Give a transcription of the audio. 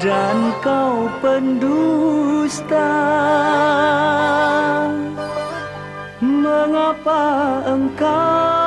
Dan kau pendusta. Mengapa engkau